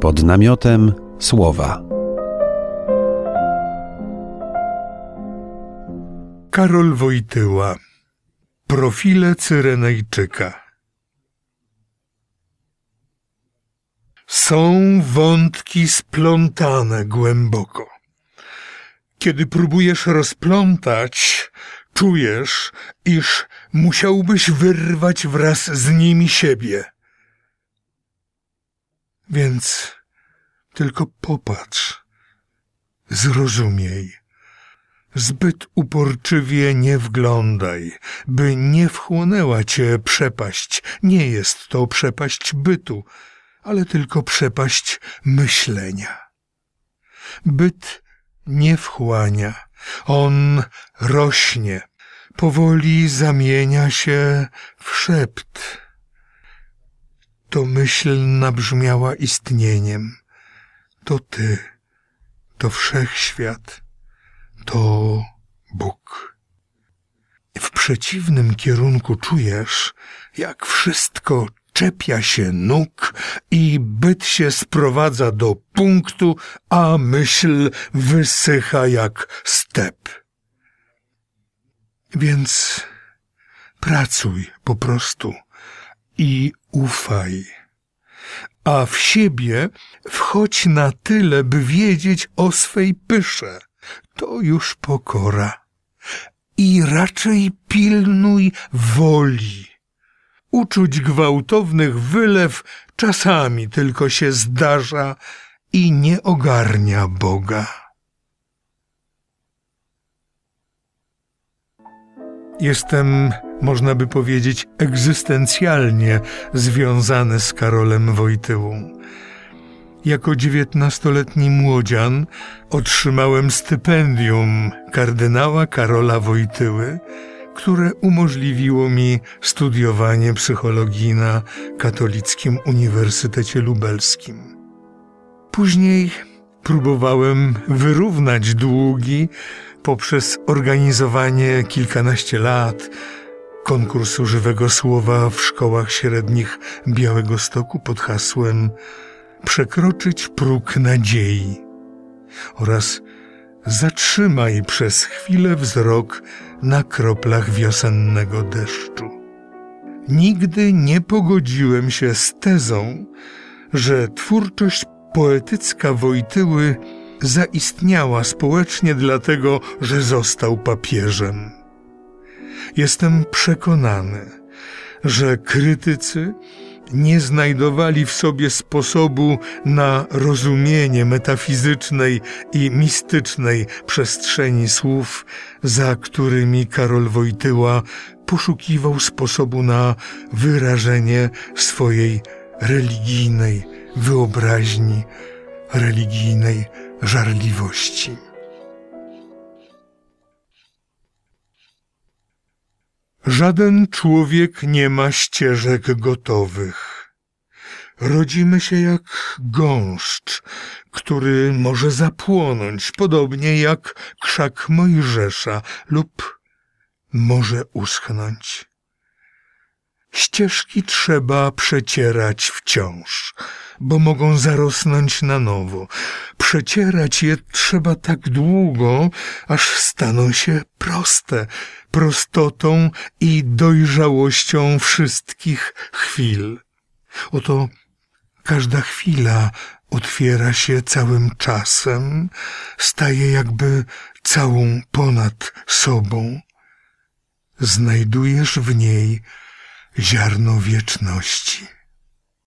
pod namiotem słowa. Karol Wojtyła Profile Cyrenejczyka Są wątki splątane głęboko. Kiedy próbujesz rozplątać, czujesz, iż musiałbyś wyrwać wraz z nimi siebie. Więc tylko popatrz, zrozumiej. Zbyt uporczywie nie wglądaj, by nie wchłonęła cię przepaść. Nie jest to przepaść bytu, ale tylko przepaść myślenia. Byt nie wchłania, on rośnie, powoli zamienia się w szept. To myśl nabrzmiała istnieniem. To ty, to wszechświat, to Bóg. W przeciwnym kierunku czujesz, jak wszystko czepia się nóg i byt się sprowadza do punktu, a myśl wysycha jak step. Więc pracuj po prostu i ufaj. A w siebie wchodź na tyle, by wiedzieć o swej pysze. To już pokora. I raczej pilnuj woli. Uczuć gwałtownych wylew czasami tylko się zdarza i nie ogarnia Boga. Jestem, można by powiedzieć, egzystencjalnie związany z Karolem Wojtyłą. Jako dziewiętnastoletni młodzian otrzymałem stypendium kardynała Karola Wojtyły, które umożliwiło mi studiowanie psychologii na Katolickim Uniwersytecie Lubelskim. Później próbowałem wyrównać długi poprzez organizowanie kilkanaście lat konkursu żywego słowa w szkołach średnich Białego Stoku pod hasłem Przekroczyć próg nadziei oraz Zatrzymaj przez chwilę wzrok na kroplach wiosennego deszczu. Nigdy nie pogodziłem się z tezą, że twórczość poetycka Wojtyły zaistniała społecznie dlatego, że został papieżem. Jestem przekonany, że krytycy nie znajdowali w sobie sposobu na rozumienie metafizycznej i mistycznej przestrzeni słów, za którymi Karol Wojtyła poszukiwał sposobu na wyrażenie swojej religijnej wyobraźni, religijnej żarliwości. Żaden człowiek nie ma ścieżek gotowych. Rodzimy się jak gąszcz, który może zapłonąć, podobnie jak krzak Mojżesza, lub może uschnąć. Ścieżki trzeba przecierać wciąż, bo mogą zarosnąć na nowo. Przecierać je trzeba tak długo, aż staną się proste, prostotą i dojrzałością wszystkich chwil. Oto każda chwila otwiera się całym czasem, staje jakby całą ponad sobą. Znajdujesz w niej ziarno wieczności.